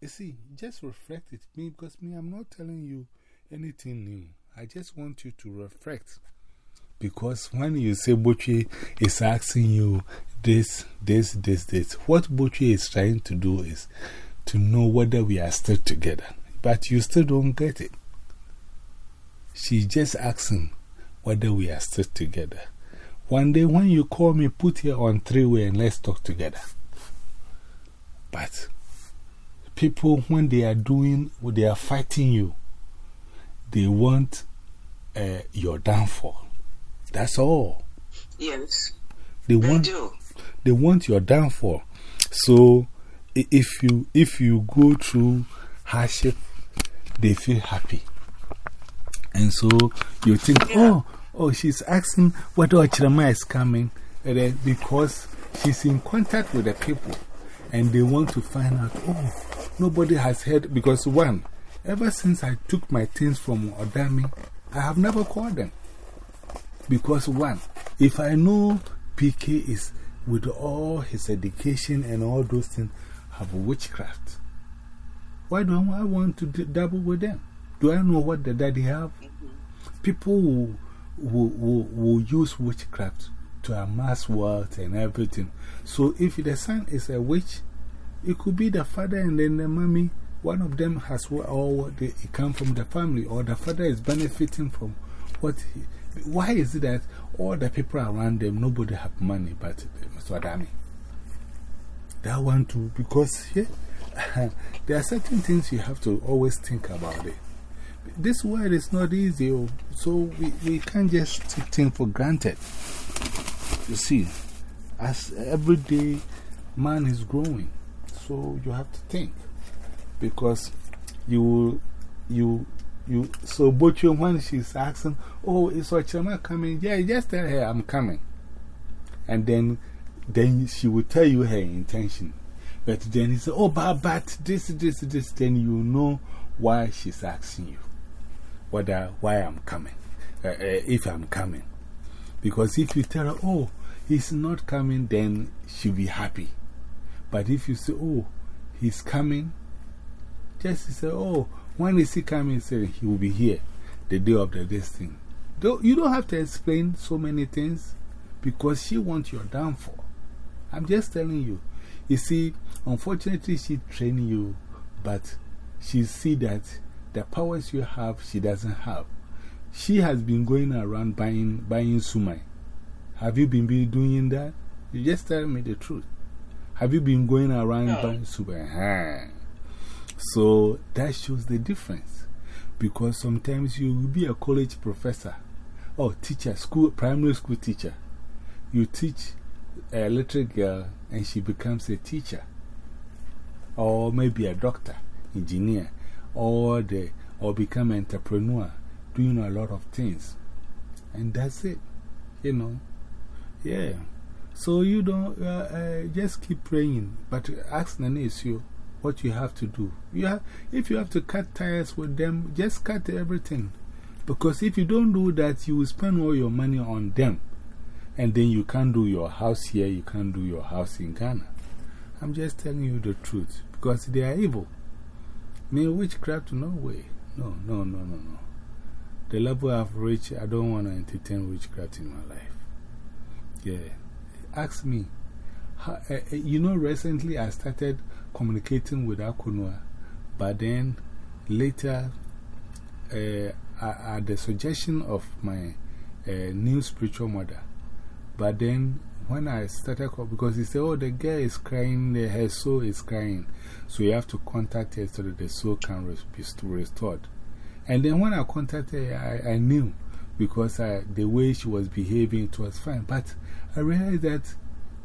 You see, just reflect it. Me, because me, I'm not telling you anything new. I just want you to reflect. Because when you say Butchie is asking you this, this, this, this, what Butchie is trying to do is to know whether we are still together. But you still don't get it. She's just asking whether we are still together. One day when you call me, put here on three way and let's talk together. But people, when they are doing, when they are fighting you, they want uh, your downfall. That's all. Yes. They want, they do. They want your downfall. So if you, if you go through hardship, they feel happy. And so you think, oh, oh, she's asking whether Ochirama is coming because she's in contact with the people and they want to find out, oh, nobody has heard. Because, one, ever since I took my things from Odami, I have never called them. Because, one, if I know PK is with all his education and all those things, have witchcraft, why do I want to double with them? Do I know what the daddy have? Mm-hmm. People will, will, will, will use witchcraft to amass wealth and everything. So if the son is a witch, it could be the father and then the mommy. One of them has all they come from the family, or the father is benefiting from what. He, why is it that all the people around them, nobody have money but Mr. Adami? That one too, because yeah, there are certain things you have to always think about it. This world is not easy, oh. so we, we can't just take things for granted. You see, as every day man is growing, so you have to think. Because you, you, you, so Bocho, when she's asking, Oh, is Ochama coming? Yeah, just tell her I'm coming. And then, then she will tell you her intention. But then he said, Oh, but, but this, this, this, then you know why she's asking you whether why I'm coming, uh, uh, if I'm coming. Because if you tell her, oh, he's not coming, then she'll be happy. But if you say, oh, he's coming, just say, oh, when is he coming? Say, he will be here the day of the thing. You don't have to explain so many things because she wants your downfall. I'm just telling you. You see, unfortunately, she trained you, but she see that the powers you have, she doesn't have. She has been going around buying, buying sumai. Have you been, been doing that? You just tell me the truth. Have you been going around no. buying sumai? So that shows the difference. Because sometimes you will be a college professor or teacher, school, primary school teacher. You teach a little girl and she becomes a teacher. Or maybe a doctor, engineer or, the, or become an entrepreneur, doing a lot of things. And that's it, you know. Yeah. So you don't uh, uh, just keep praying, but ask Nene Nanesio what you have to do. You have, if you have to cut tires with them, just cut everything. Because if you don't do that, you will spend all your money on them. And then you can't do your house here, you can't do your house in Ghana. I'm just telling you the truth because they are evil. Me, witchcraft, no way. No, no, no, no, no. The level I've reached, I don't want to entertain witchcraft in my life. Yeah. Ask me. How, uh, you know, recently I started communicating with Akunwa, but then later, uh, at the suggestion of my new spiritual mother, but then when I started, because he said, Oh, the girl is crying, her soul is crying. So you have to contact her so that the soul can be restored. And then when I contacted her, I, I knew because I, the way she was behaving, it was fine. But I realized that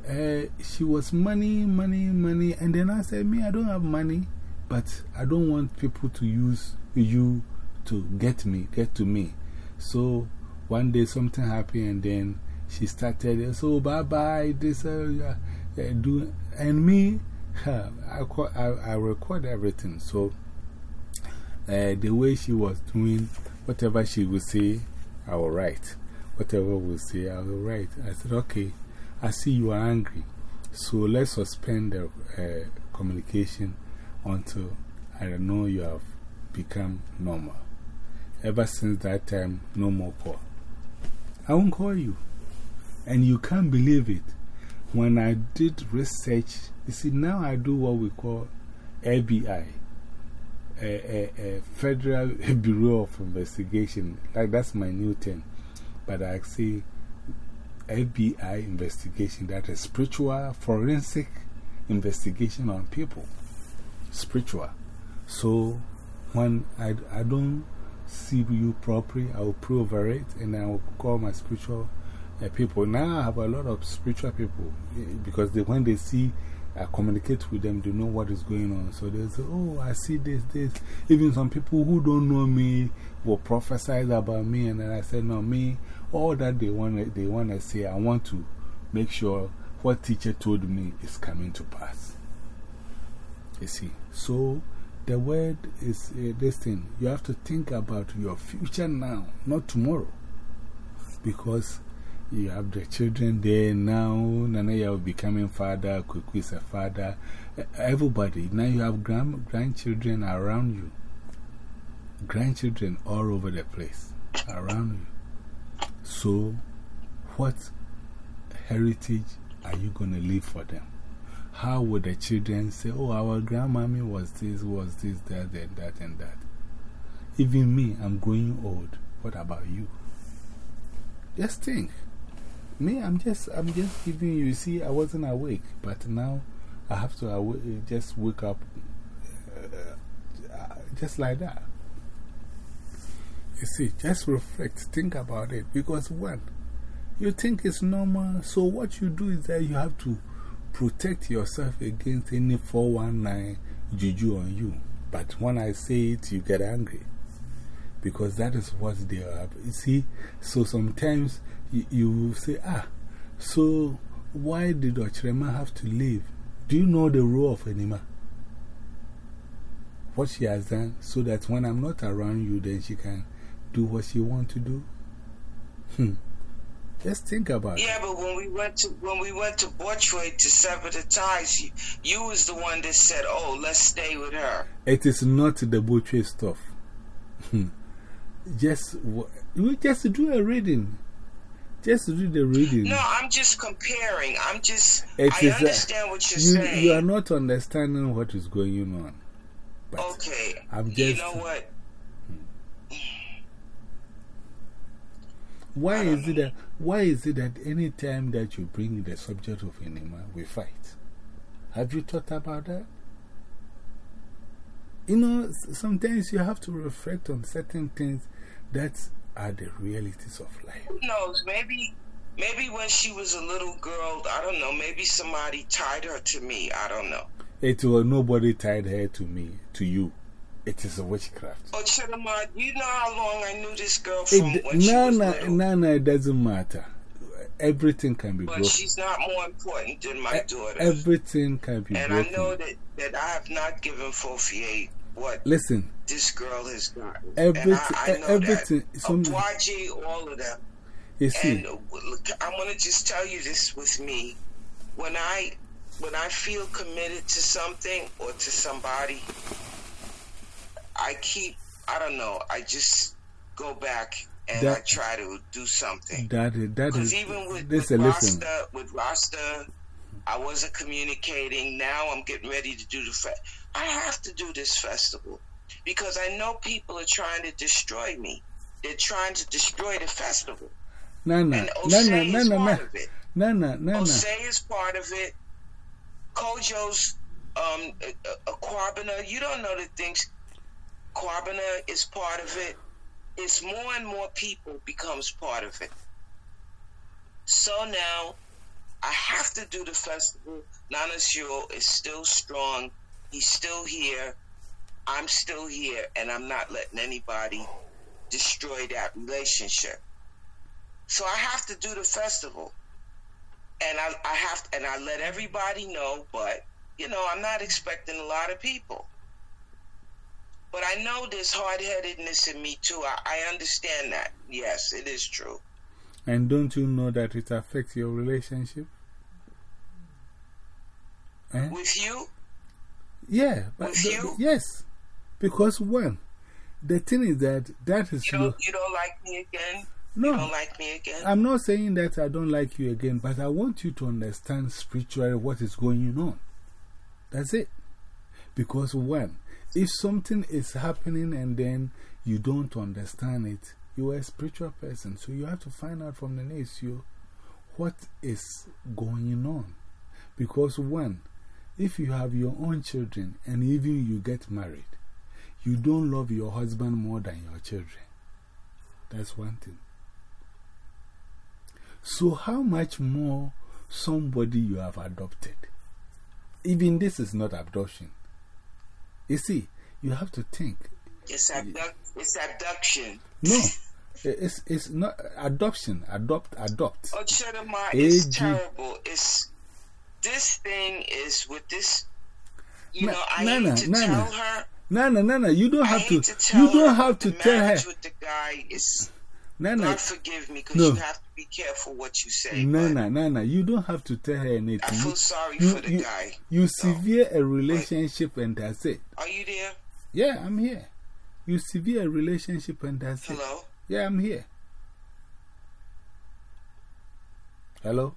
uh, she was money, money, money. And then I said, Me, I don't have money, but I don't want people to use you to get me, get to me. So one day something happened, and then she started, so bye bye, this, uh, uh, do, and me, uh, I, I, I record everything. So uh, the way she was doing, whatever she would say, I will write. Whatever we say, I will write. I said, okay, I see you are angry. So let's suspend the uh, communication until I know you have become normal. Ever since that time, no more call. I won't call you. And you can't believe it. When I did research, you see, now I do what we call FBI, a, a, a Federal Bureau of Investigation. Like, that's my new thing. But I see FBI investigation, that is spiritual forensic investigation on people. Spiritual. So, when I, I don't see you properly, I will pray over it and I will call my spiritual uh, people. Now I have a lot of spiritual people eh, because they, when they see I communicate with them, they know what is going on. So they say, Oh, I see this, this. Even some people who don't know me will prophesy about me. And then I said, No, me, all that they want, they want to say, I want to make sure what teacher told me is coming to pass. You see, so the word is uh, this thing. You have to think about your future now, not tomorrow. Because you have the children there now. Nana, you are becoming father. Kuku is a father. Everybody. Now you have grand, grandchildren around you. Grandchildren all over the place around you. So, what heritage are you going to leave for them? How would the children say, Oh, our grandmommy was this, was this, that, and that, and that? Even me, I'm growing old. What about you? Just think. Me, I'm just, I'm just giving you, see, I wasn't awake, but now I have to just wake up uh, just like that. You see, just reflect, think about it. Because one, you think it's normal, so what you do is that you have to protect yourself against any 419 juju on you. But when I say it, you get angry. Because that is what they are. You see, so sometimes you, you say, ah, so why did Ochrema have to leave? Do you know the role of Enima? What she has done so that when I'm not around you, then she can do what she wants to do? Hmm. Just think about yeah, it. Yeah, but when we went to when we went to Borchway to sever the ties, you, you was the one that said, "Oh, let's stay with her." It is not the Borchway stuff. Hmm. just we just do a reading. Just read the reading. No, I'm just comparing. I'm just. It I understand what you're you, saying. You are not understanding what is going on. But okay. I'm just. You know what? Hmm. Why is, it that, why is it that any time that you bring the subject of Enima, we fight? Have you thought about that? You know, sometimes you have to reflect on certain things that are the realities of life. Who knows? Maybe, maybe when she was a little girl, I don't know, maybe somebody tied her to me. I don't know. It was nobody tied her to me, to you. It is a witchcraft. Oh, Chidamar, you know how long I knew this girl from it, when she was no, it doesn't matter. Everything can be but broken. she's not more important than my daughter. Everything can be and broken. And I know that, that I have not given Fofier what Listen, this girl has gotten. Everything, I, I know everything. That. Some, all of them. You see, and look, I want to just tell you this with me. When I, when I feel committed to something or to somebody, I keep, I don't know, I just go back and that, I try to do something. That, that is, even with, with Rasta, with Rasta, I wasn't communicating. Now I'm getting ready to do the fe- I have to do this festival because I know people are trying to destroy me. They're trying to destroy the festival. Nana, Nana, Nana, Nana, Nana, Nana. Osei is part of it. Kojo's um, Aquabina, you don't know the things. Aquabina is part of it. It's more and more people becomes part of it. So now, I have to do the festival. Nana Shiro is still strong He's still here. I'm still here, and I'm not letting anybody destroy that relationship. So I have to do the festival, and I, I have, and I let everybody know. But you know, I'm not expecting a lot of people. But I know there's hard headedness in me too. I, I understand that. Yes, it is true. And don't you know that it affects your relationship? Eh? With you? Yeah. But you? Yes. Because, one, the thing is that that is You your. you don't like me again? No. You don't like me again? I'm not saying that I don't like you again, but I want you to understand spiritually what is going on. That's it. Because, one, if something is happening and then you don't understand it, you are a spiritual person. So you have to find out from the issue what is going on. Because, one, if you have your own children and even you get married, you don't love your husband more than your children. That's one thing. So, how much more somebody you have adopted? Even this is not adoption. You see, you have to think. It's, abduct, it's abduction. No, it's, it's not adoption. Adopt, adopt. Oh, it's terrible. It's, this thing is with this, you Na- know, I Nana, hate to Nana, tell her. Nana, Nana, you don't have to. to you don't have to tell her. with the guy is, Nana, God forgive me, because No. you have to be careful what you say. Nana, Nana, you don't have to tell her anything. I feel You, sorry you, for the you, guy. you severe a relationship and that's it. Are you there? Yeah, I'm here. You severe a relationship and that's it. Hello? Yeah, I'm here. Hello?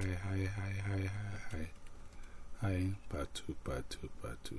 Hi, hi, hi, hi, hi, hi, hi, hi. Hi, part two, part two, part two.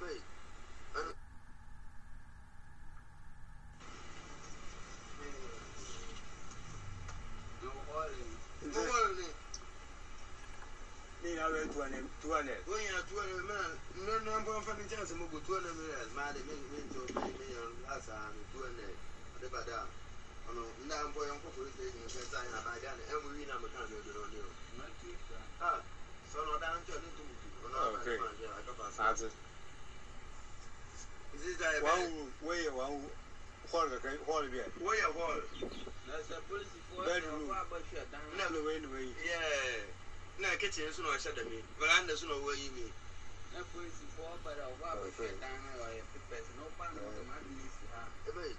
me. Ebe. No wall ni. Ni na we two and two and When you are two hundred man, no no I'm going for the chance mo go two hundred million. Ma de me me to me million last and two hundred. De bada. Ono nda mbo yon ko police station se sa na ba ga na e mu wi na me kan me do ni o. Ah. So no da ncho ni tu mu. Ono Okay. That's it. Is this that One room, where you one hall, hall there. Where your wall? Bedroom. Never way, way. Yeah. Na kitchen so no shada me. Veranda so no way you me. Ebe.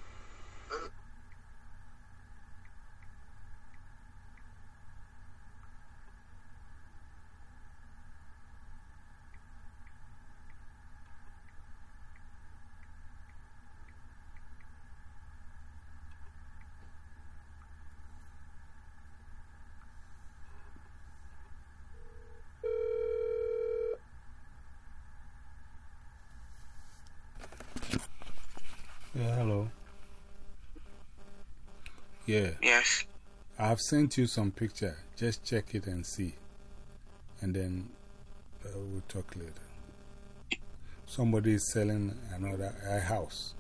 Yeah, hello. Yeah, Yes. I've sent you some picture. Just check it and see. And then uh, we'll talk later. Somebody is selling another a house.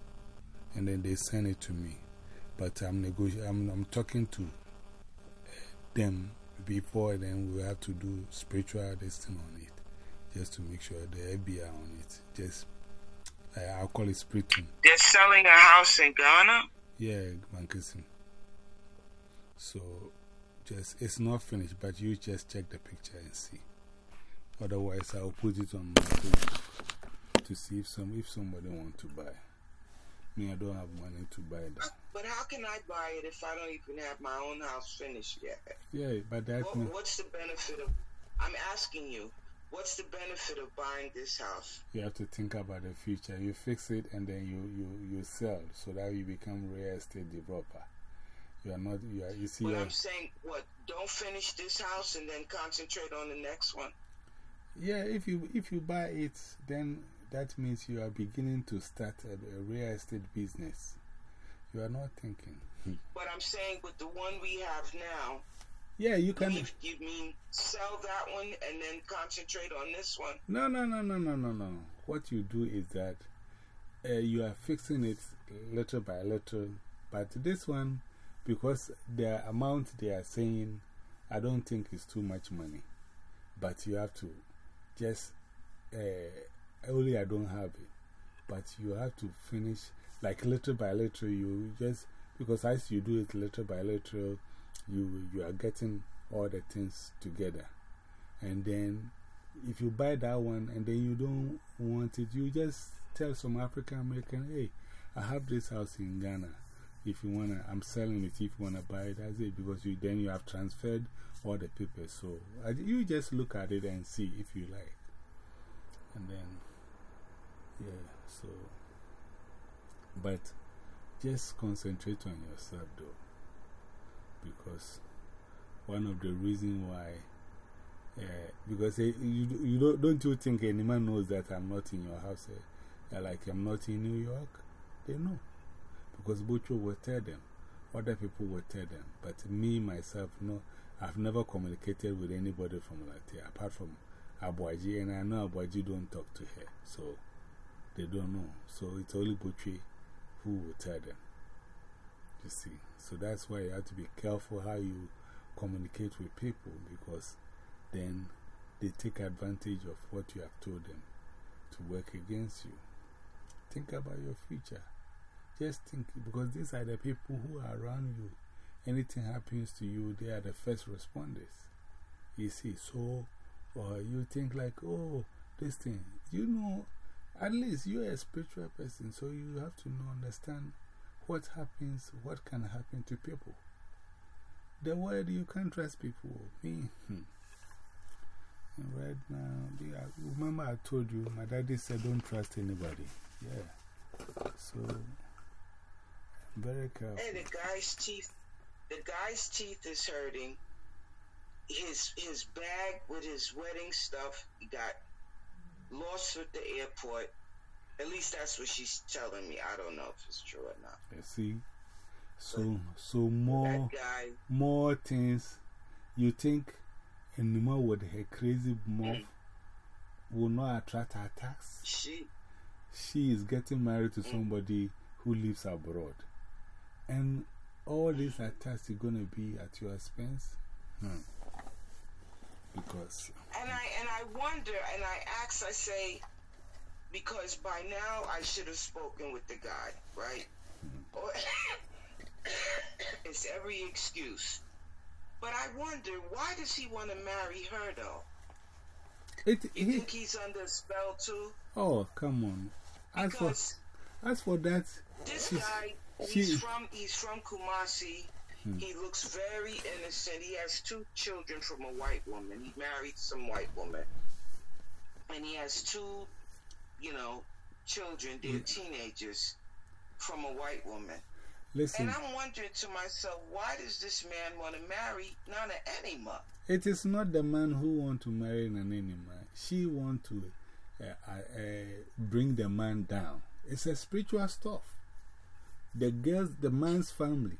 And then they send it to me. But I'm, negoti I'm, I'm talking to them before then we have to do spiritual this thing on it. Just to make sure the FBI on it. Just, uh, I'll call it spiriting. They're selling a house in Ghana. Yeah, Mankessim. So, just, it's not finished, but you just check the picture and see. Otherwise, I'll put it on my page to see if, some, if somebody wants to buy. Me, I don't have money to buy that. But how can I buy it if I don't even have my own house finished yet? Yeah, but that What, what's the benefit of? I'm asking you. What's the benefit of buying this house? you have to think about the future. You fix it and then you, you, you sell so that you become real estate developer. You are not, you are, you see, But I'm saying, what? Don't finish this house and then concentrate on the next one. Yeah, if you if you buy it, then that means you are beginning to start a, a real estate business. You are not thinking. But I'm saying, with the one we have now, Yeah, you can. you, you mean sell that one and then concentrate on this one? No, no, no, no, no, no, no. What you do is that uh, you are fixing it little by little. But this one, because the amount they are saying, I don't think is too much money. But you have to just, uh, only I don't have it. But you have to finish, like little by little, you just, because as you do it little by little, you, you are getting all the things together. And then if you buy that one and then you don't want it, you just tell some African American, hey, I have this house in Ghana. If you want to, I'm selling it. If you want to buy it, that's it. Because you, then you have transferred all the papers. So I, you just look at it and see if you like. And then, yeah, so. But just concentrate on yourself though. Because one of the reasons why uh, because eh, you, you don't, don't you think any man knows that I'm not in your house? eh? like I'm not in New York? They know. Because Butcher will tell them, other people will tell them. But me, myself, no, I've never communicated with anybody from Latia apart from Abuaji, and I know Abuaji don't talk to her, so they don't know. So it's only Butcher who will tell them. You see, so that's why you have to be careful how you communicate with people because then they take advantage of what you have told them to work against you. Think about your future. Just think, because these are the people who are around you. Anything happens to you, they are the first responders. You see, so or you think like, oh, this thing, you know, at least you're a spiritual person, so you have to know, understand what happens, what can happen to people. The word you can't trust people. Me, hmm. Right now, remember I told you, my daddy said don't trust anybody. Yeah. So, very careful. Hey, the guy's teeth, the guy's teeth is hurting. His his bag with his wedding stuff got lost at the airport. At least that's what she's telling me. I don't know if it's true or not. You see? So, so more, guy, more things. You think Enima with her crazy mouth mm. will not attract attacks? she She is getting married to mm. somebody who lives abroad. And all these attacks are going to be at your expense? Hmm. Because, and I and I wonder and I ask. I say because by now I should have spoken with the guy, right? Or it's every excuse. But I wonder why does he want to marry her though? it, You he, think he's under a spell too? oh, come on. As for, as for that, this guy, he's from he's from Kumasi. He looks very innocent. He has two children from a white woman. He married some white woman, and he has two, you know, children. They're teenagers from a white woman. listen, And I'm wondering to myself, why does this man want to marry Nana Enima? it is not the man who want to marry an animal. She want to uh, uh, uh, bring the man down. It's a spiritual stuff. The girls, the man's family,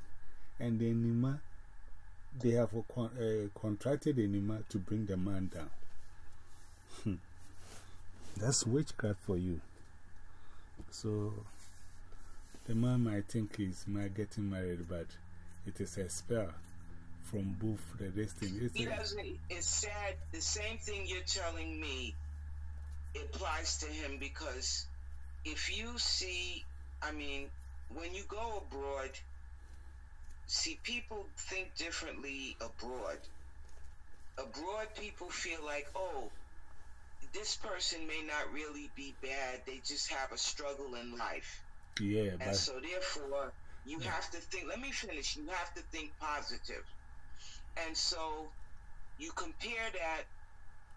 and the Enima, they have uh, contracted Enima to bring the man down. Hmm. That's witchcraft for you. So, the man might think he's getting married, but it is a spell. from both the thing. It's a-. It's sad. The same thing you're telling me applies to him because if you see, I mean, when you go abroad, see, people think differently abroad. Abroad, people feel like, oh, this person may not really be bad. They just have a struggle in life. yeah, And so, therefore, you have to think. Let me finish. You have to think positive. And so, you compare that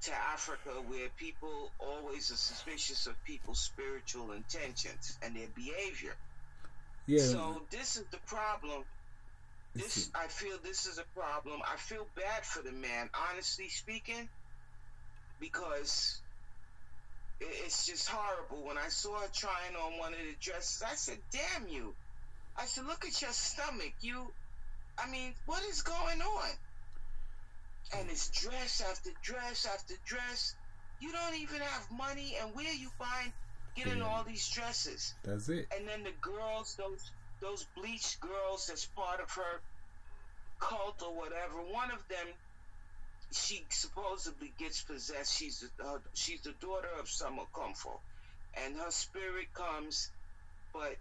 to Africa, where people always are suspicious of people's spiritual intentions and their behavior. Yeah, So, this is the problem. This, I feel, this is a problem. I feel bad for the man, honestly speaking, because it's just horrible. When I saw her trying on one of the dresses, I said, "Damn you!" I said, "Look at your stomach. You, I mean, what is going on?" And it's dress after dress after dress. You don't even have money, and where you find getting Yeah. all these dresses? that's it. and then the girls, those those bleached girls that's part of her cult or whatever. One of them, she supposedly gets possessed. She's the, uh, she's the daughter of Summer Comfort, and her spirit comes, but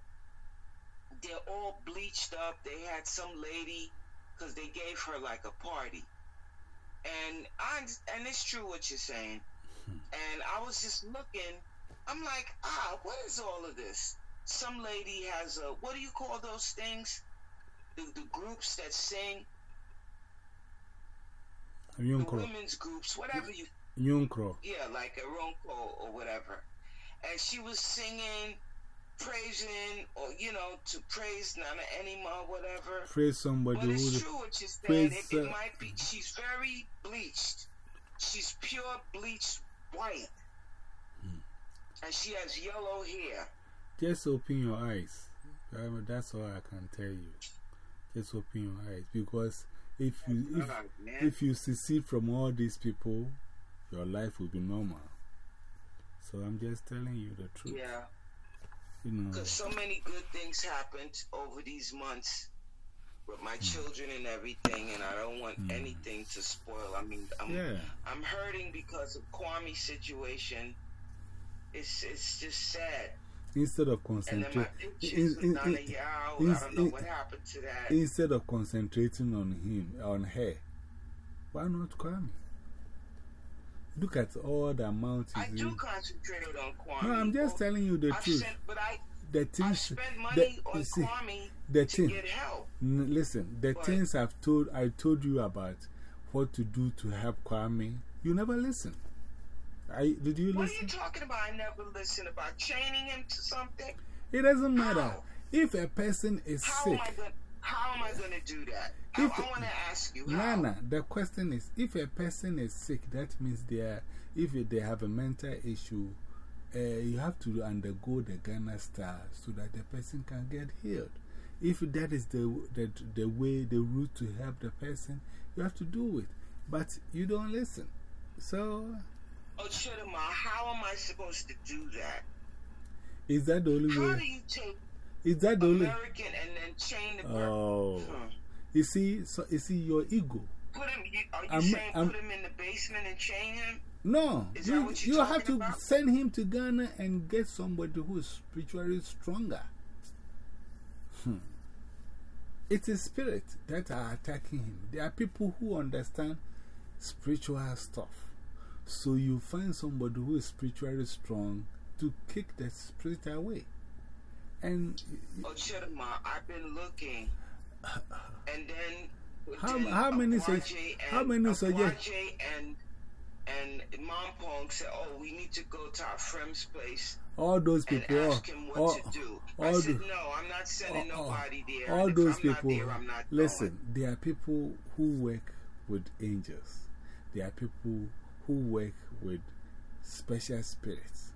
they're all bleached up. They had some lady because they gave her like a party, and I and it's true what you're saying. And I was just looking. I'm like, ah, what is all of this? Some lady has a what do you call those things? The, the groups that sing, the women's groups, whatever you, Yunkro. yeah, like a Ronco or whatever. And she was singing, praising, or you know, to praise Nana Enima, whatever. Praise somebody But it's true what you're saying. praise, It, it might be. She's very bleached. She's pure bleached white. And she has yellow hair. Just open your eyes. That's all I can tell you. Just open your eyes because if you if, God, if you secede from all these people, your life will be normal. So I'm just telling you the truth. Yeah, You know. because so many good things happened over these months with my hmm. children and everything, and I don't want hmm. anything to spoil. I mean, I'm Yeah. I'm hurting because of Kwame's situation. It's it's just sad. Instead of And then my concentrating, pictures with Nana Yao, I don't know what happened to that. instead of concentrating on him, on her, why not Kwame? Look at all the amount I do in. concentrate on Kwame. No, I'm just telling you the I've truth. Spent, but I the I things, spent the, on see, Kwame the to thing, get help. Listen, the What? things I've told, I told you about what to do to help Kwame, you never listen. I, did you What are you listen? talking about? I never listened about chaining him to something. It doesn't matter. How? If a person is How sick, am I going? How am I going to do that? I, If- I want to ask you. How? Nana, the question is if a person is sick, that means they are, if they have a mental issue, uh, you have to undergo the Ghana style so that the person can get healed. If that is the, the, the way, the route to help the person, you have to do it. But you don't listen. So, Oh, Chidima, how am I supposed to do that? is that the only How do you take Is that the only American and then chain the Oh. Hmm. You see, so, you see, your ego. Put him. You, are you I'm- saying I'm- put him in the basement and chain him? No, Is you, you have to about? send him to Ghana and get somebody who is spiritually stronger. Hmm. It is spirit that are attacking him. There are people who understand spiritual stuff. So you find somebody who is spiritually strong to kick that spirit away. And Oh, Chidima, I've been looking, and then How- then how many Akwaje sug- and- how many suggest- Akwaje and and Mompong said, "Oh, we need to go to our friend's place all those and people, ask him what all, to do." all I said, "No, I'm not sending all- nobody there. all and those I'm people, there, I'm not listen, going." there are people who work with angels, there are people who work with special spirits,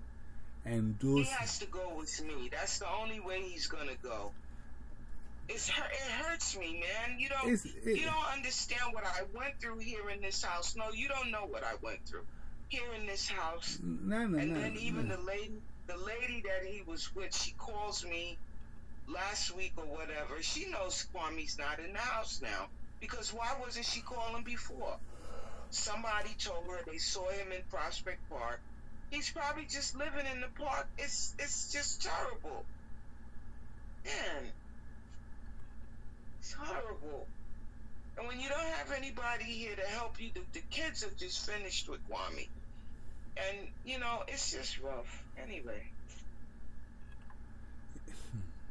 and those. He has to go with me. That's the only way he's gonna go. It's hurt, it hurts me, man. You don't it- you don't understand what I went through here in this house. No, you don't know what I went through here in this house. No, no, And no. then even the lady, the lady that he was with, she calls me last week or whatever. She knows Kwame's not in the house now. Because why wasn't she calling before? Somebody told her they saw him in Prospect Park. He's probably just living in the park. It's it's just terrible. Man, it's horrible. And when you don't have anybody here to help you, the, the kids are just finished with Kwame. And, you know, it's just rough. Anyway.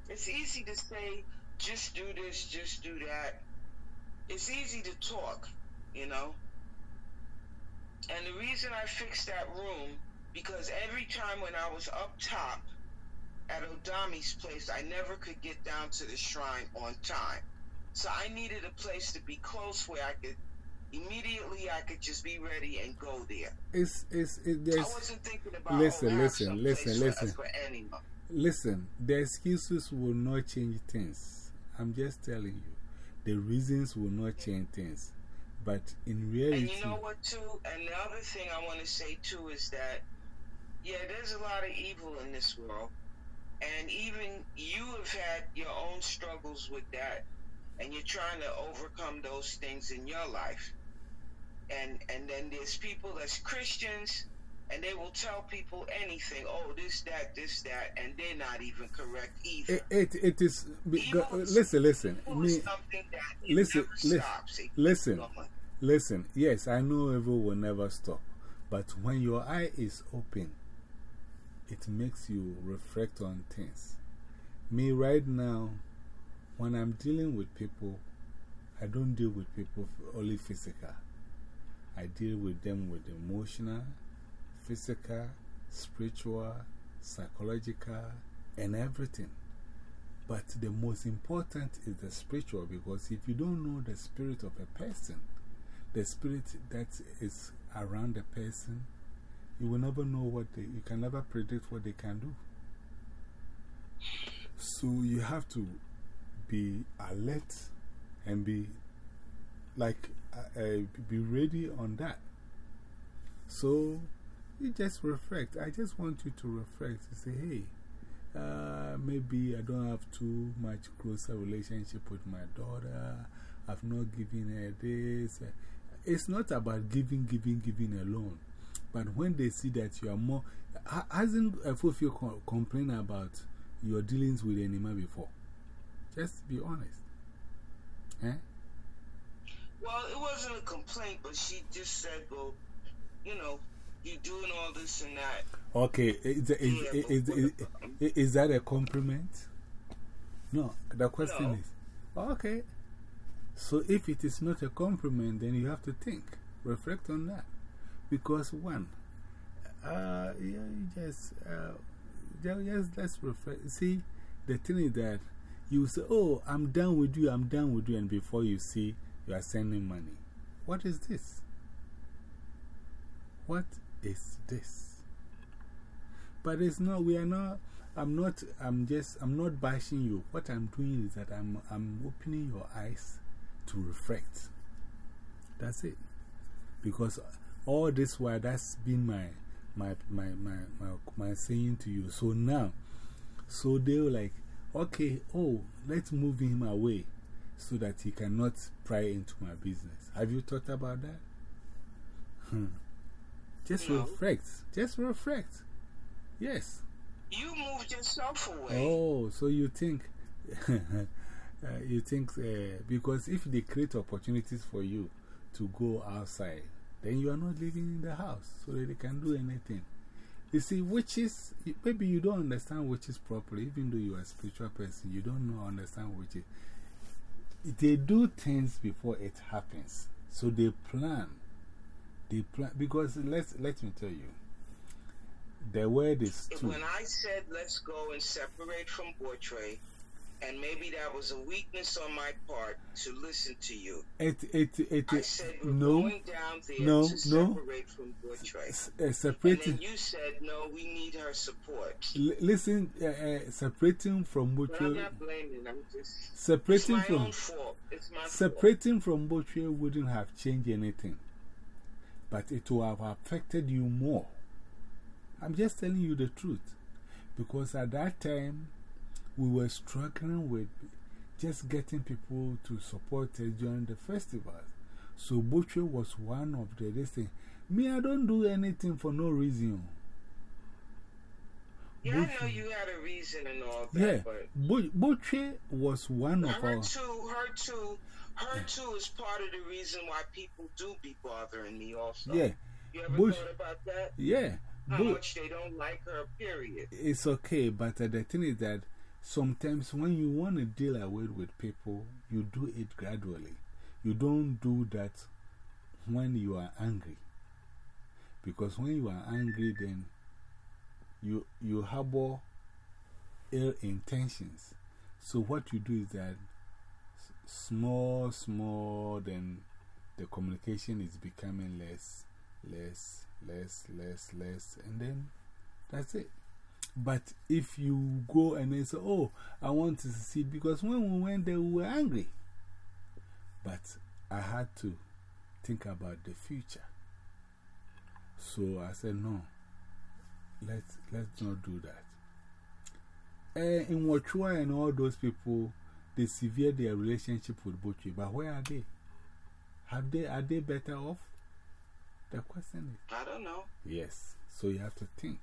It's easy to say, just do this, just do that. It's easy to talk, you know. And the reason I fixed that room, because every time when I was up top at Odami's place, I never could get down to the shrine on time. So I needed a place to be close where I could immediately I could just be ready and go there. It's, it's, it, I wasn't thinking about Listen, oh, listen, listen, place for- listen. for listen, the excuses will not change things. I'm just telling you. The reasons will not change things. But in reality, And you know what, too? And the other thing I want to say, too, is that, yeah, there's a lot of evil in this world. And even you have had your own struggles with that. And you're trying to overcome those things in your life. And, and then there's people that's Christians, and they will tell people anything. Oh, this, that, this, that. And they're not even correct either. it, it, it is. Because, listen, listen. Me, listen, listen, stops. Listen. Listen, yes, I know evil will never stop. But when your eye is open, it makes you reflect on things. Me, right now, when I'm dealing with people, I don't deal with people only physical. I deal with them with emotional, physical, spiritual, psychological, and everything. But the most important is the spiritual because if you don't know the spirit of a person, the spirit that is around the person, you will never know what they, you can never predict what they can do. So you have to be alert and be like, uh, uh, be ready on that. So you just reflect. I just want you to reflect and say, hey, uh, maybe I don't have too much closer relationship with my daughter. I've not given her this. It's not about giving, giving, giving alone. But when they see that you are more, ha- hasn't Efofio co complained about your dealings with Enima before? Just be honest. Eh? Well, it wasn't a complaint, but she just said, well, you know, you're doing all this and that. Okay, is, is, Yeah, is, is, is, is that a compliment? No, the question No. is okay. So, if it is not a compliment, then you have to think, reflect on that. Because, one, uh, yeah, you just, uh, ju- just let's reflect. See, the thing is that you say, Oh, I'm done with you, I'm done with you, and before you see, you are sending money. What is this? What is this? But it's not, we are not, I'm not, I'm just, I'm not bashing you. What I'm doing is that I'm, I'm opening your eyes to reflect. That's it. Because all this while, that's been my, my, my, my, my, my saying to you. So now, so they were like, okay, oh, let's move him away so that he cannot pry into my business. Have you thought about that? Hmm. Just No. reflect. Just reflect. Yes. You moved yourself away. Oh, so you think, uh, you think, uh, because if they create opportunities for you to go outside, then you are not living in the house so that they can do anything. You see, witches, maybe you don't understand witches properly, even though you are a spiritual person, you don't know, understand witches. They do things before it happens. So they plan. They plan, because let's, let me tell you, the word is true. When I said let's go and separate from Bortray, and maybe that was a weakness on my part to listen to you. It, it, it, I said we're no, going down there no, to no. separate from Bortray. s- uh, And separating, then you said, no, we need her support. li- listen, uh, uh, separating from But I'm not blaming. I'm just. It's separating my from, own fault. It's my fault. separating from Botwe wouldn't have changed anything. But it would have affected you more. I'm just telling you the truth. Because at that time, we were struggling with just getting people to support us during the festivals. So Butcher was one of the, say, me, I don't do anything for no reason. Yeah, I know you had a reason and all that, Yeah, but Butcher was one of her our. too, her too, her too is part of the reason why people do be bothering me also. Yeah, You ever Bush- thought about that? yeah. How much they don't like her, period. it's okay, but uh, the thing is that sometimes when you want to deal away with people, you do it gradually. You don't do that when you are angry. Because when you are angry, then you, you harbor ill intentions. So, what you do is that small, small, then the communication is becoming less, less, less, less, less, and then that's it. But if you go and they say, Oh, I want to see, because when we went there, we were angry. But I had to think about the future. So I said, No, let's, let's not do that. Eh, in Wachua and all those people, they sever their relationship with Bochi, but where are they? Have they, are they better off? The question is. I don't know. Yes, so you have to think.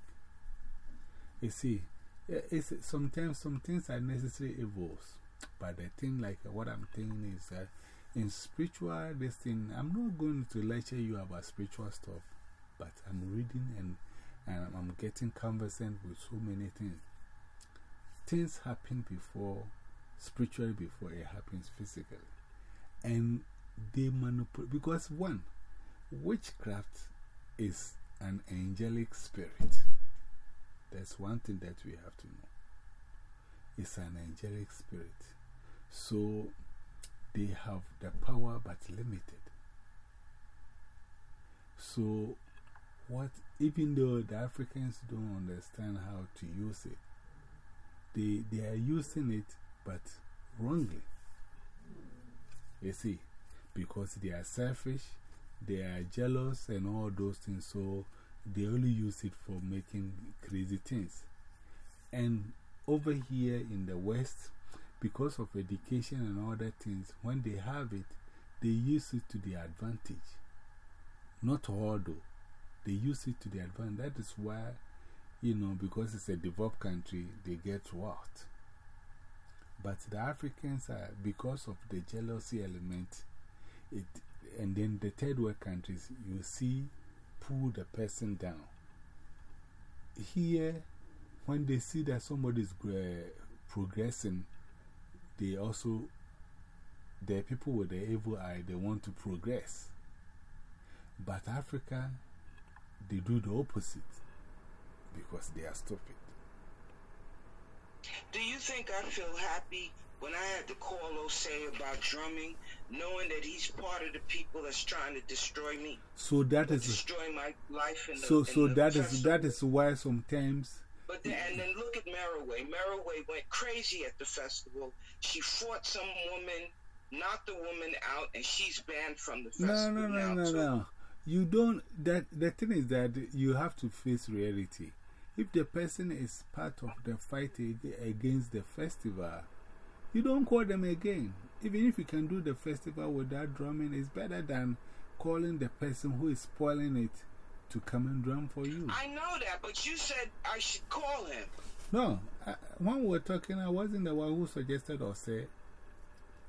You see, it's, sometimes some things are necessary evils, but the thing, like what I'm thinking, is that in spiritual, this thing, I'm not going to lecture you about spiritual stuff, but I'm reading and, and I'm getting conversant with so many things. Things happen before, spiritually, before it happens physically. And they manipulate, because one, witchcraft is an angelic spirit. That's one thing that we have to know. It's an angelic spirit. So they have the power but limited. So, what, even though the Africans don't understand how to use it, they, they are using it but wrongly. You see, because they are selfish, they are jealous and all those things, so they only use it for making crazy things. And over here in the West, because of education and other things, when they have it, they use it to their advantage. Not all though, they use it to their advantage. That is why, you know, because it's a developed country, they get wealth. But the Africans are, because of the jealousy element, it, and then the third world countries, you see, pull the person down. Here, when they see that somebody is uh, progressing, they also, the people with the evil eye, they want to progress. But Africa, they do the opposite because they are stupid. Do you think I feel happy when I had to call Osei about drumming, knowing that he's part of the people that's trying to destroy me, So that is, destroy my life the so, so that is that is why sometimes, But then, and then look at Maraway. Maraway went crazy at the festival. She fought some woman, knocked the woman out, and she's banned from the festival no, no, now no, too. no. You don't, that, the thing is that you have to face reality. If the person is part of the fight against the festival, you don't call them again. Even if you can do the festival without drumming, it's better than calling the person who is spoiling it to come and drum for you. I know that, but you said I should call him. No, I, when we were talking, I wasn't the one who suggested or said.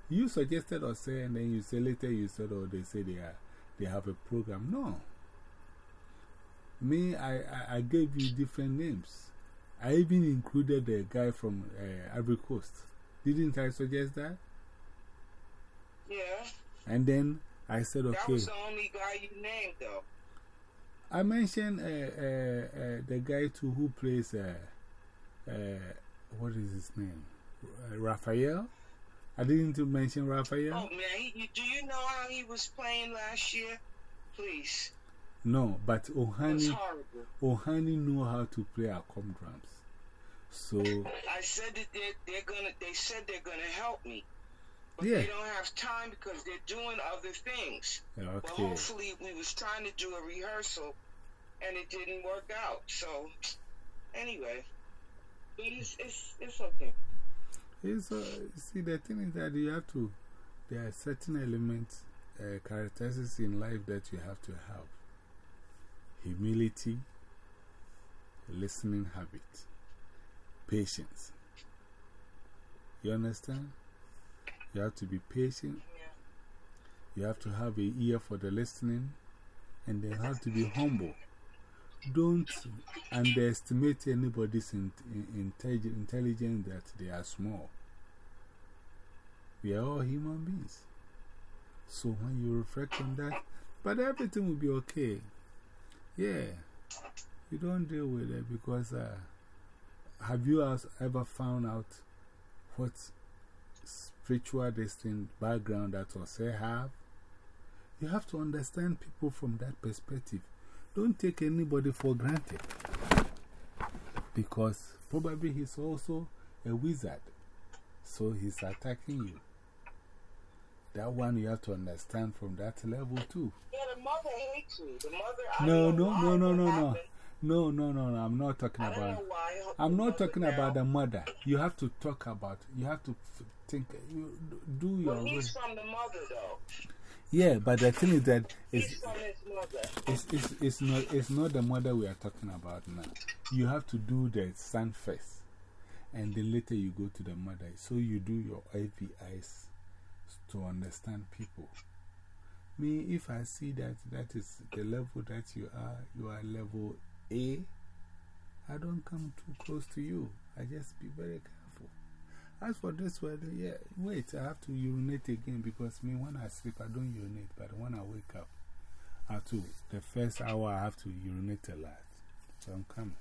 You suggested or said, and then you say later you said, oh, they say they, are, they have a program. No. Me, I, I, I gave you different names. I even included the guy from uh, Ivory Coast. Didn't I suggest that? Yeah, And then I said, that okay. was the only guy you named, though. I mentioned uh, uh, uh, the guy too who plays, uh, uh, what is his name? Uh, Raphael? I didn't mention Raphael? Oh man, he, do you know how he was playing last year? Please, No, but Ohani. Ohani know how to play Akom drums. So, I said that they're, they're gonna. They said they're gonna help me, but Yeah. they don't have time because they're doing other things. But okay. hopefully, we was trying to do a rehearsal, and it didn't work out. So, anyway, but it's it's it's okay. It's, uh, see, the thing is that you have to, there are certain elements, uh, characteristics in life that you have to have humility, listening habit, patience. You understand? You have to be patient. You have to have an ear for the listening, and they have to be humble. Don't underestimate anybody's in, in, intelligence that they are small. We are all human beings. So when you reflect on that, but everything will be okay. Yeah. You don't deal with it because uh, have you ever found out what spiritual distinct background that say have? You have to understand people from that perspective. Don't take anybody for granted. Because probably he's also a wizard. So he's attacking you. That one you have to understand from that level too. Yeah, the mother hates you. The mother. No, no, no, no, no, no. No, no, no, no. no, I'm not talking about. I'm not talking about the mother. You have to talk about. You have to think. You, do your. Well, he's from the mother, though. Yeah, but the thing is that it's, it's, it's, it's, not, it's not the mother we are talking about now. You have to do the son first, and then later you go to the mother. So you do your IVIs to understand people. Me, if I see that that is the level that you are, you are level A, I don't come too close to you. I just be very careful. As for this one, yeah, wait, I have to urinate again because me, when I sleep, I don't urinate, but when I wake up, I have to, the first hour, I have to urinate a lot. So I'm coming.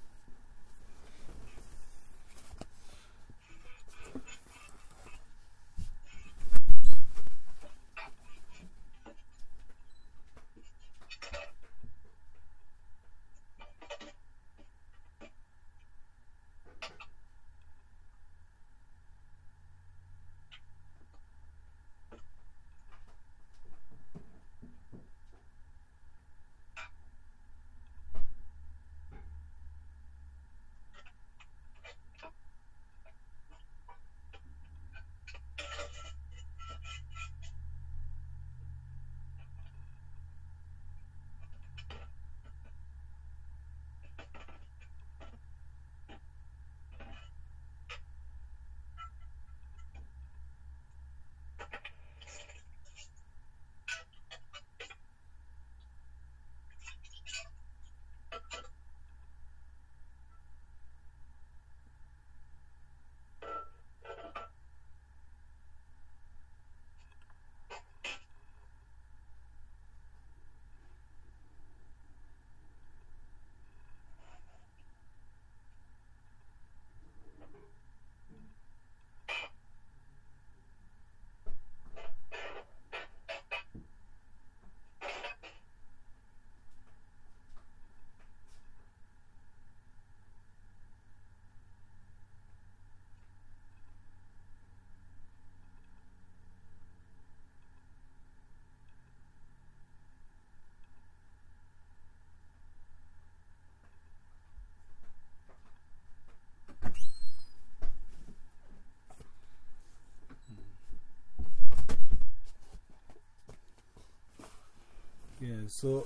So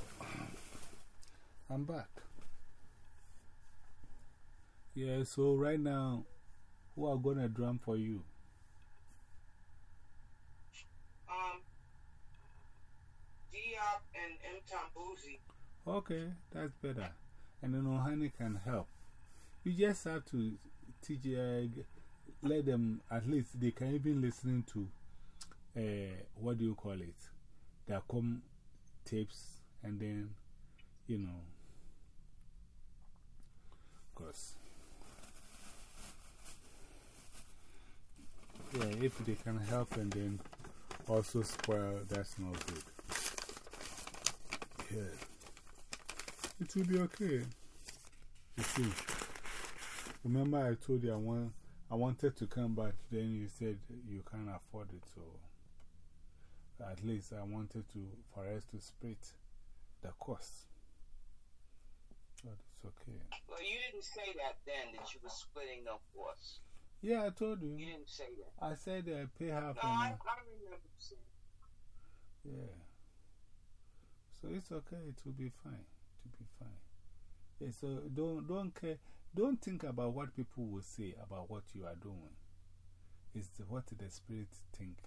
I'm back. Yeah, so right now, who are going to drum for you? Um, Diop and M. Tambuzi. Okay, that's better. And then Ohani can help. You just have to teach, uh, let them, at least they can even listen to, uh, what do you call it? The come tapes and then, you know, because, yeah, if they can help and then also spoil, that's not good. Yeah. It will be okay. You see, remember I told you I, want, I wanted to come back, then you said you can't afford it, so at least I wanted to, for us to split the cost. But it's okay. Well, you didn't say that then, that you were splitting the cost. Yeah, I told You you. didn't say that. I said uh, pay half No, I. I remember saying Yeah. So it's okay. It will be fine. It will be fine. Yeah, so don't, don't care. Don't think about what people will say about what you are doing. It's the, what the spirit think.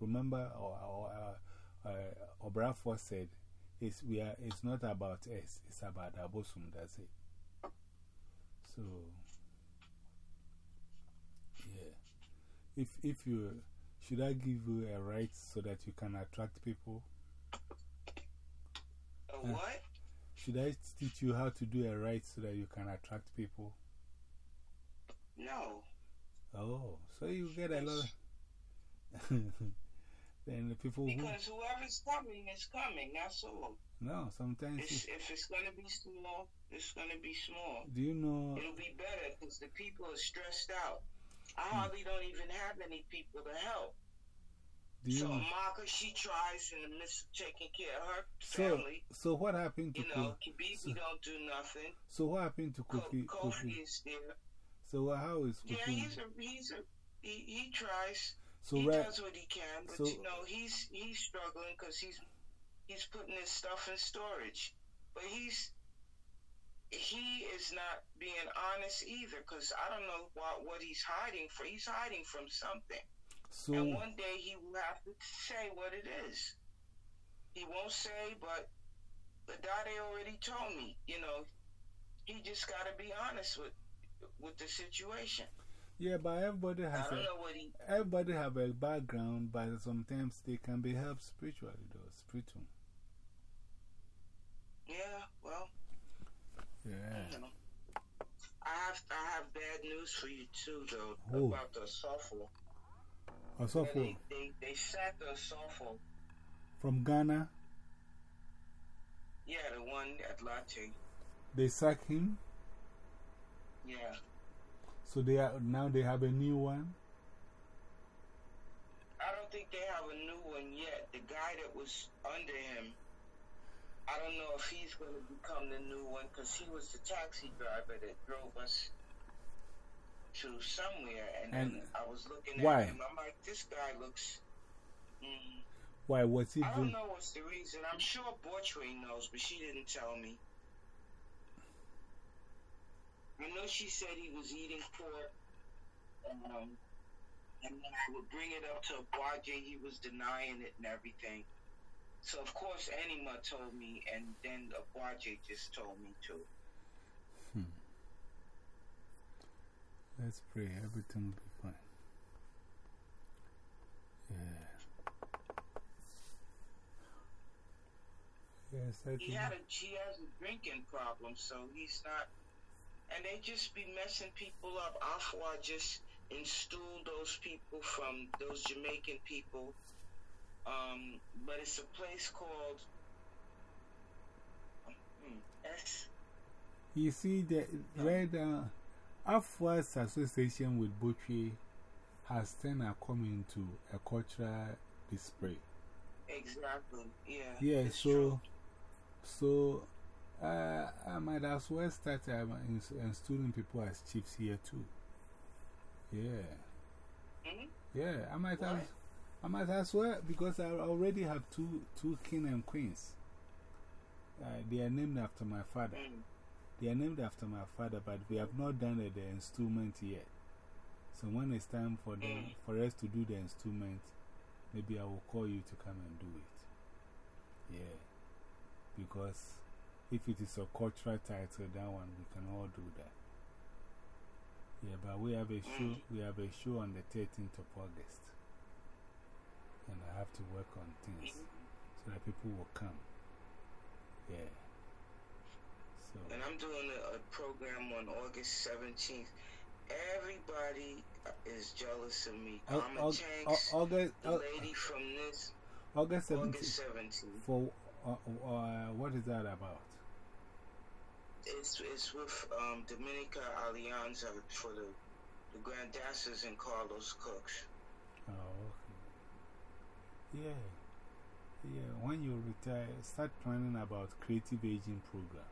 Remember, or, or, uh, uh, said, it's, we are, it's not about us, it's about Abosom. That's it. So, yeah. If, if you, should I give you a right so that you can attract people? A what? Should I teach you how to do a right so that you can attract people? No. Oh, so you get a lot. then the people who. Because whoever's coming is coming, that's all. No, sometimes. It's, if it's going to be small, it's going to be small. do you know? It'll be better because the people are stressed out. I Hmm. hardly don't even have any people to help. Do you so know? Marka, she tries in the midst of taking care of her So, family. so what happened to you know, Kofi? So- don't do nothing. So what happened to Kofi? Kofi Kofi? is there. So how is Kofi? Yeah, he's a he's a he, he tries. So he does what he can, but so- you know he's he's struggling because he's he's putting his stuff in storage. But he's he is not being honest either because I don't know what what he's hiding for. He's hiding from something, so, and one day he will have to say what it is. He won't say, but but Dade already told me. You know, he just got to be honest with with the situation. Yeah, but everybody has a know what he. everybody have a background, but sometimes they can be helped spiritually, though spiritual. Yeah, well. Yeah. You know. I have I have bad news for you too, though, Oh. about the. Also Yeah, they, they they sacked the softball. from Ghana, Yeah, the one at Latte. they sack him. Yeah, So they are now they have a new one. I don't think they have a new one yet. The guy that was under him, I don't know if he's going to become the new one because he was the taxi driver that drove us to somewhere, and, then I was looking why? at him. I'm like, this guy looks. Mm, Why What's he I don't doing? know what's the reason. I'm sure Bortway knows, but she didn't tell me. I know she said he was eating pork, um, and when I would bring it up to Boaje, he was denying it and everything. So of course Enima told me, and then Boaje just told me too. Let's pray everything will be fine. Yeah. Yes, I He had a he has a drinking problem, so he's not. And they just be messing people up. Afua just installed those people from those Jamaican people. Um, but it's a place called hmm, S. You see, the, right now, Afwa's association with Botry has turned a coming to a cultural display. Exactly. Yeah. Yeah, so, true. so uh, I might as well start um, installing people as chiefs here too. Yeah. Mhm. Yeah, I might, Why? as, I might as well because I already have two, two king and queens. Uh, they are named after my father. Mm. They are named after my father, but we have not done the, the instrument yet. So when it's time for, them, Mm. for us to do the instrument, maybe I will call you to come and do it. Yeah. Because if it is a cultural title, that one, we can all do that. Yeah, but we have a show, Mm. we have a show on the 13th of August. And I have to work on things so that people will come. Yeah. So. And I'm doing a, a program on August 17th. Everybody is jealous of me. Karma au- Tanks, August, the lady from this, August 17th. August 17th. For uh, uh, what is that about? It's it's with um, Dominica Alianza for the the Grandasses and Carlos Cooks. Oh, okay. Yeah. Yeah. When you retire, start planning about creative aging program.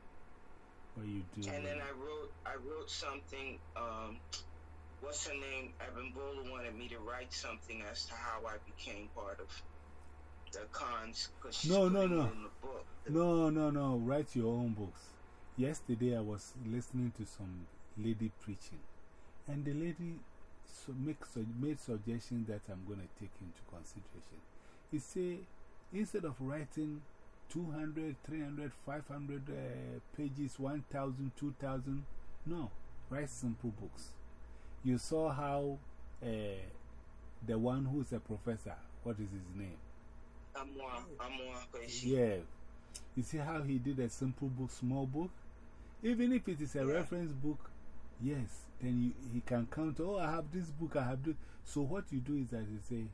Where you do. And then I wrote I wrote something um, what's her name? Abimbola wanted me to write something as to how I became part of the cons. Cause No, no, no. the book. No, no, no. Write your own books. Yesterday I was listening to some lady preaching, and the lady so make, su made suggestions that I'm going to take into consideration. He said, instead of writing 200, 300, 500 uh, pages, 1,000, 2,000, no, write simple books. You saw how uh, the one who's a professor, what is his name? Amwa, Amwa. Yeah. You see how he did a simple book, small book? Even if it is a Yeah. reference book, yes, then you, he can count, oh, I have this book, I have this. So what you do is that you say,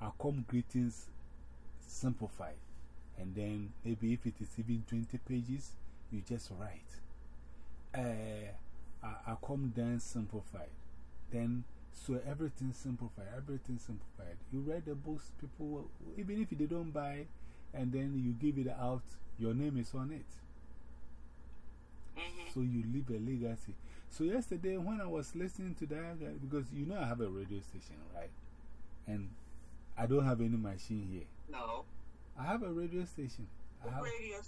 Akom greetings simplified. And then maybe if it is even 20 pages, you just write. Uh, I, I come dance simplified. Then, so everything simplified, everything simplified. You read the books, people, will, even if they don't buy, and then you give it out, your name is on it. Mhm. So you leave a legacy. So yesterday, when I was listening to that, guy, because you know I have a radio station, right? And I don't have any machine here. No. I have a radio station. I have, Radio.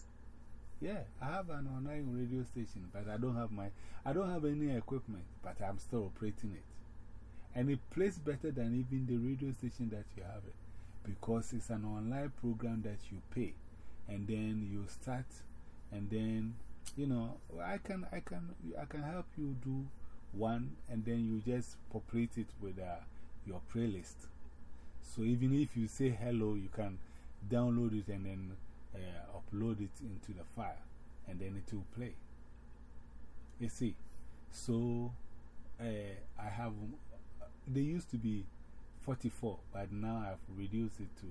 yeah, I have an online radio station, but I don't have my, I don't have any equipment, but I'm still operating it. And it plays better than even the radio station that you have it because it's an online program that you pay and then you start and then, you know, I can, I can, I can help you do one and then you just populate it with uh, your playlist. So even if you say hello, you can download it and then uh, upload it into the file and then it will play. You see, so uh, I have, they used to be 44, but now I've reduced it to,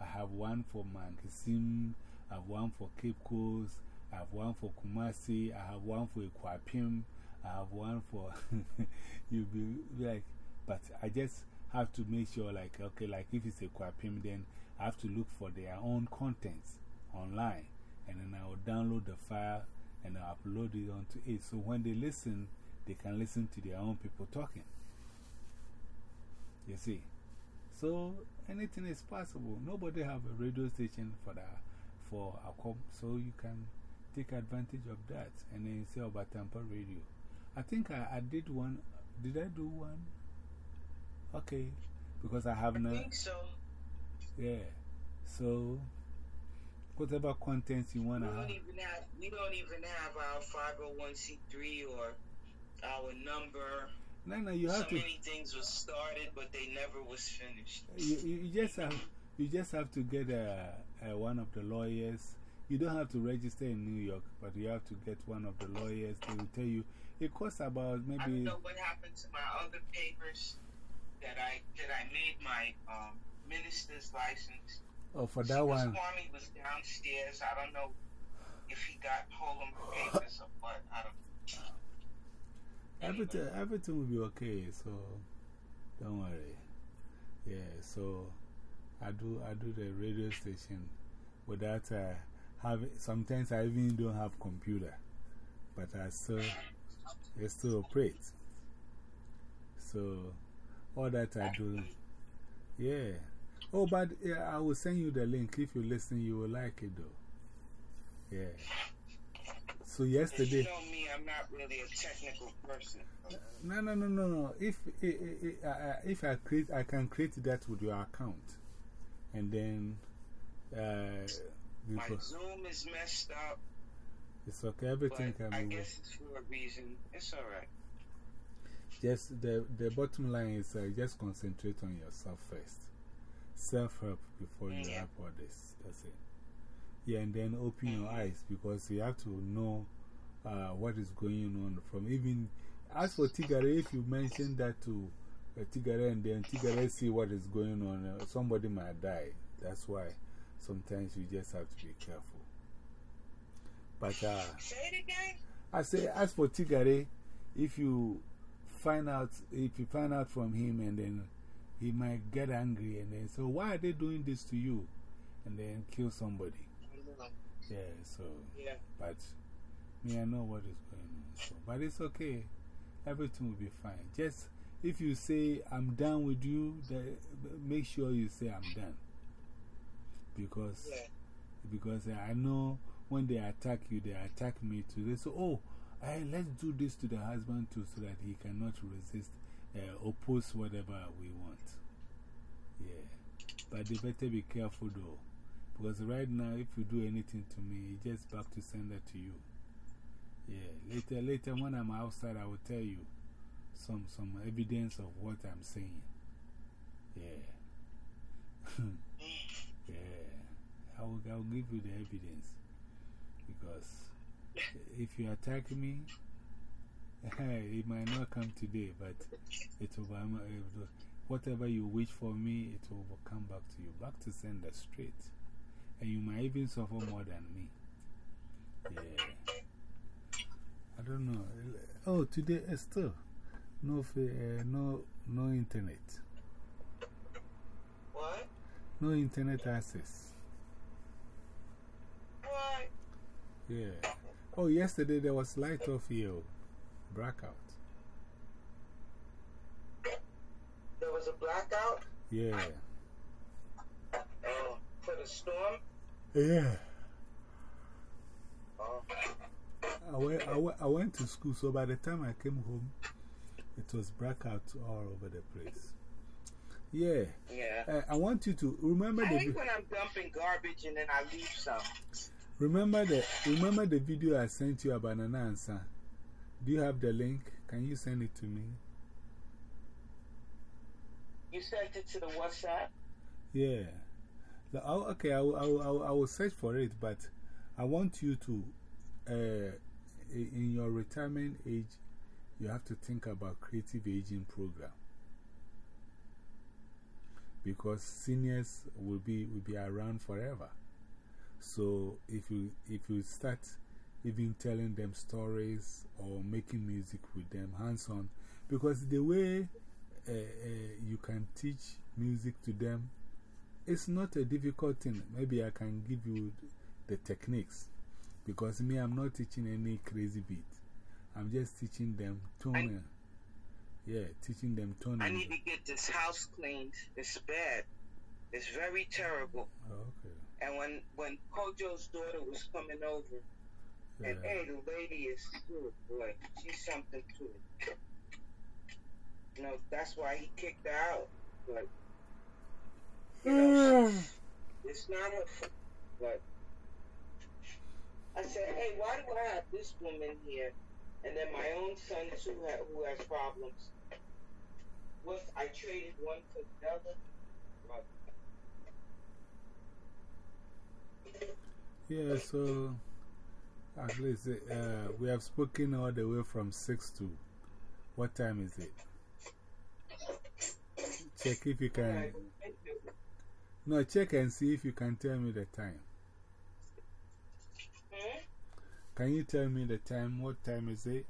I have one for Mankessim, I have one for Cape Coast, I have one for Kumasi, I have one for Equapim, I have one for, you'll be like, but I just have to make sure, like, okay, like if it's Equapim, then I have to look for their own contents online, and then I will download the file and I'll upload it onto it. So when they listen, they can listen to their own people talking. You see? So anything is possible. Nobody have a radio station for that, for Akom, so you can take advantage of that and then say about Tampa Radio. I think I, I did one. Did I do one? Okay. Because I have I no. think so. Yeah. So, whatever contents you want We to don't have. even have, we don't even have our 501c3 or our number. No, no, you have so to. many things were started, but they never was finished. You, you you just have, you just have to get a, a, one of the lawyers. You don't have to register in New York, but you have to get one of the lawyers. They will tell you it costs about maybe. I don't know what happened to my other papers that I that I made my um, minister's license. Oh, for that one. Kwame was downstairs. I don't know if he got hold of my papers or what. I don't. Everything, everything will be okay, so don't worry. Yeah, so I do, I do the radio station without uh, having, sometimes I even don't have computer, but I still, I still operate. So all that I do, yeah. Oh, but yeah, I will send you the link. If you listen, you will like it though. Yeah. So yesterday. you know me, I'm not really a technical person. No, no, no, no, no. If, if, if I create, I can create that with your account. And then, uh, My because Zoom is messed up, it's okay, everything can I be. guess it's for a reason. It's all right. Just the, the bottom line is uh, just concentrate on yourself first. Self help before you Yeah. help others. That's it. Yeah, and then open your Mm-hmm. eyes because you have to know uh, what is going on from even. As for Tigare, if you mention that to uh, Tigare and then Tigare see what is going on, uh, somebody might die. That's why sometimes you just have to be careful. But uh, Say it again. I say, as for Tigare, if you find out, if you find out from him and then he might get angry and then say, why are they doing this to you? And then kill somebody. Yeah, so, Yeah. but me, I know what is going on. So, but it's okay. Everything will be fine. Just if you say, I'm done with you, make sure you say, I'm done. Because, Yeah. because I know when they attack you, they attack me too. They say, Oh, hey, let's do this to the husband too so that he cannot resist, uh, oppose whatever we want. Yeah. But they better be careful though. Because right now, if you do anything to me, it's just back to send that to you. Yeah. Later, later, when I'm outside, I will tell you some, some evidence of what I'm saying. Yeah. yeah. I will, I will give you the evidence. Because if you attack me, it might not come today, but it will, will- whatever you wish for me, it will come back to you, back to sender straight. And you might even suffer more than me. Yeah. I don't know. Oh, today, uh, still, no, fa- uh, no, no internet. What? No internet access. What? Yeah. Oh, yesterday there was light off here. Blackout. There was a blackout? Yeah. Oh, for the storm? Yeah. Oh, I went, I, went, I went to school, so by the time I came home, it was blackout all over the place. Yeah. yeah. Uh, I want you to remember I the, hate vi- when I'm dumping garbage and then I leave some. Remember, the, remember the video I sent you about an answer. Do you have the link? Can you send it to me? You sent it to the WhatsApp? Yeah. I'll- okay, I will, I, will, I, will, I will search for it, but I want you to, uh, in your retirement age, you have to think about creative aging program. Because seniors will be, will be around forever. So if you, if you start even telling them stories or making music with them hands on, because the way uh, uh, you can teach music to them it's not a difficult thing. Maybe I can give you the techniques. Because me, I'm not teaching any crazy beat. I'm just teaching them tone. Yeah, teaching them tone. I need to get this house cleaned. It's bad. It's very terrible. Oh, okay. And when, when Kojo's daughter was coming over, and hey, the lady is good, boy. She's something to it. You know, that's why he kicked her out. But, you know, mm. it's not her fault. But I said, hey, why do I have this woman here? And then my own son, too, who has problems. What I traded one for the other. But Yeah, so at least uh, we have spoken all the way from 6 to what time is it? Check if you can. No, check and see if you can tell me the time. Hmm? Can you tell me the time? What time is it?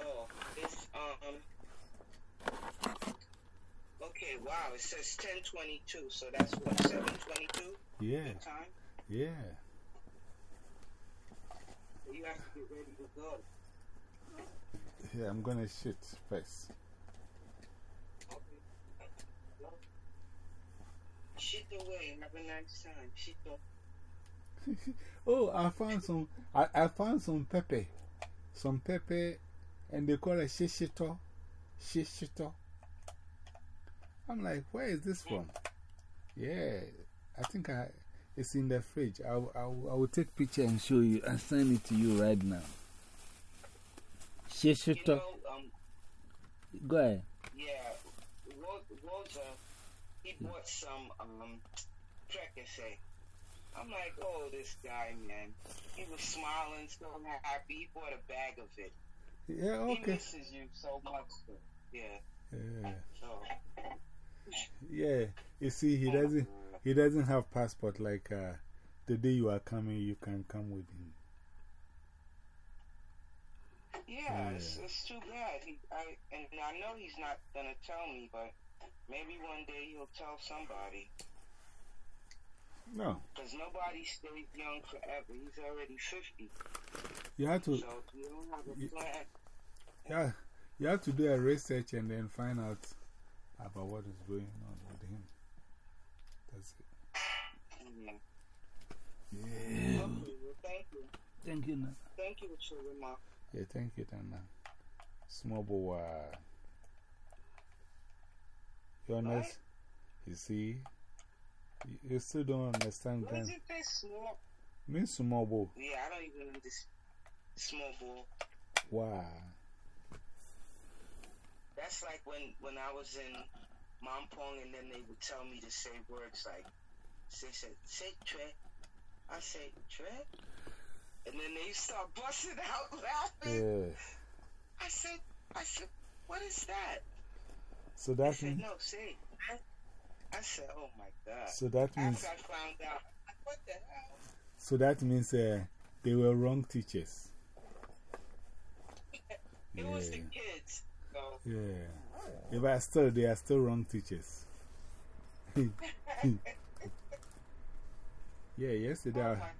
Oh, it's um. Okay, wow. It says ten twenty two, so that's what seven twenty two Yeah, time. Yeah. So you have to get ready to go. Yeah, I'm gonna shit first. Okay. Shit away have a nice time. Shit away. Oh, I found some. I, I found some pepper. Some pepper, and they call it shishito. Shishito. I'm like, where is this from? Yeah, I think I, it's in the fridge. I, will- I, will- I will take picture and show you and send it to you right now. You Shishito. know, um, Go ahead. yeah, Ro- Rosa, he bought some um, Precose. I'm like, oh, this guy, man. He was smiling, so happy. He bought a bag of it. Yeah, okay. He misses you so much. Yeah. Yeah. So, Yeah, you see, he doesn't, he doesn't have passport like uh, the day you are coming, you can come with him. yeah, It's, it's too bad. He, I, and I know he's not gonna tell me, but maybe one day he'll tell somebody. No, Because nobody stays young forever. He's already 50. you have to, So you don't have a You- plan, yeah, You have to do a research and then find out about what is going on Yeah. Okay, well, thank you. Thank you, Nana. Thank you with your. Yeah, thank you, Nana. Small boy. You honest? You see, you, you still don't understand What is them. it they small? Means small boy. Yeah, I don't even understand. Small boy. Wow. That's like when, when I was in Mampong and then they would tell me to say words like, they said, say tre. I say tre. And then they start busting out laughing. Yeah. I said, I said, what is that? So that said, means, no, say. it." I said, oh my God. so that means, After I found out, what the hell? so that means uh, they were wrong teachers. It was the kids. So, Yeah. yeah. But still, they are still wrong teachers. yeah, yesterday, oh I-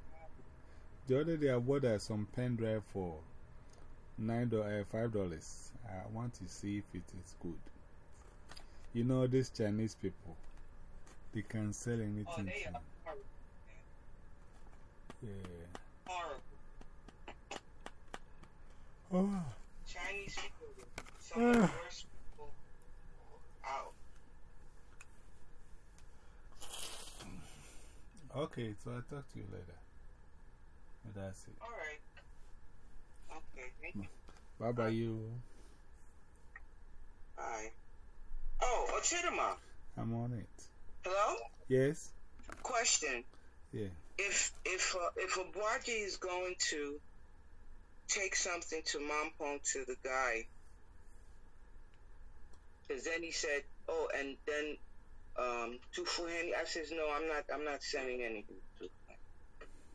the other day I bought uh, some pen drive for nine do- uh, five dollars. I want to see if it is good. You know, these Chinese people, they can sell anything. Oh, they to are horrible. Yeah. horrible. Oh, Chinese people some of the worst people out. Okay, so I'll talk to you later. That's it. All right. Okay, thank you. Bye bye, you. Bye. Oh, Ochidama. I'm on it. Hello? Yes? Question. Yeah. If if uh, if a Bwaji is going to take something to Mampong to the guy, because then he said, "Oh, and then um, to Fuheni," I says, "No, I'm not. I'm not sending anything to." Fuheni."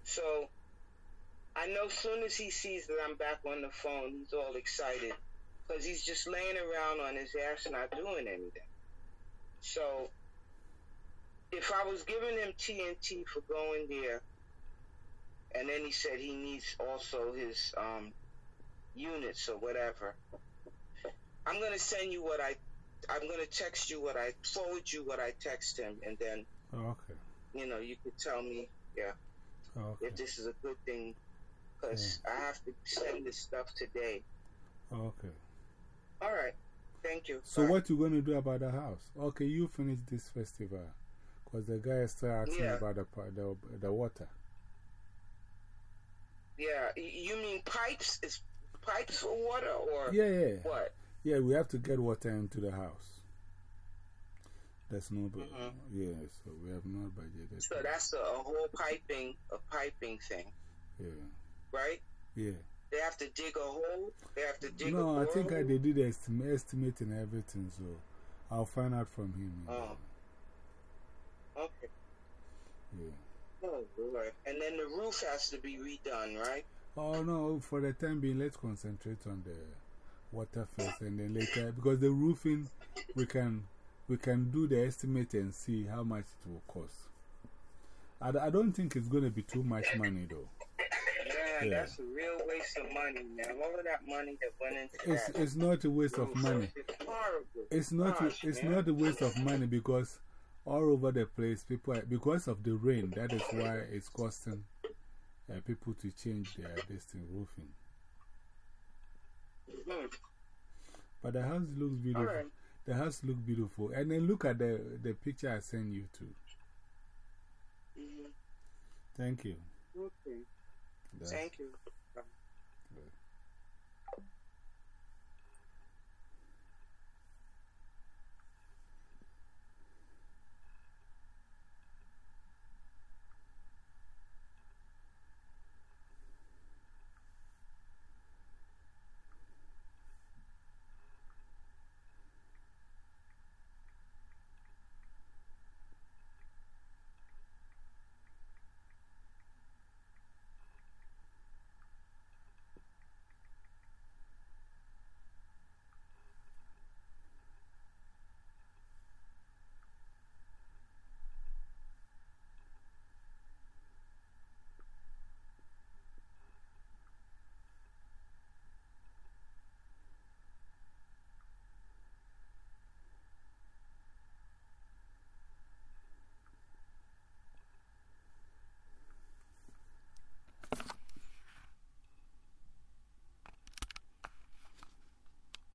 So I know soon as he sees that I'm back on the phone, he's all excited because he's just laying around on his ass not doing anything. So if I was giving him TNT for going there, and then he said he needs also his um, units or whatever, I'm gonna send you what I, I'm gonna text you what I forward you what I text him, and then Oh, okay. you know you could tell me, yeah, Oh, okay. if this is a good thing, because I have to send this stuff today. Oh, okay. All right, thank you. So, Bye. what you going to do about the house? Okay, you finish this festival. Because the guy is still asking Yeah. about the, the, the water. Yeah, you mean pipes? Is pipes for water or Yeah, yeah. what? Yeah, we have to get water into the house. That's no, bu- Mhm. yeah, so we have not budgeted. So that's a, a whole piping, a piping thing, yeah, right? yeah. They have to dig a hole. They have to dig No, I think I, they did the estimate, and everything, so I'll find out from him. Oh. Okay. Yeah. Oh, Lord. And then the roof has to be redone, right? Oh, no, for the time being, let's concentrate on the water first and then later, because the roofing, we can, we can do the estimate and see how much it will cost. I, I don't think it's going to be too much money, though. Man, Yeah. that's a real waste of money, man. All of that money that went into It's, that. it's not a waste of money. It's. It's not, Gosh, it's man. not a waste of money because all over the place, people, are, because of the rain, that is why it's costing uh, people to change their this thing, roofing. But the house looks beautiful. Right. The house looks beautiful. And then look at the, the picture I sent you to. Mhm. Thank you. Okay. That's Thank you.